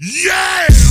Yeah!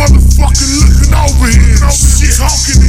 Motherfucking looking over here. Shit, talking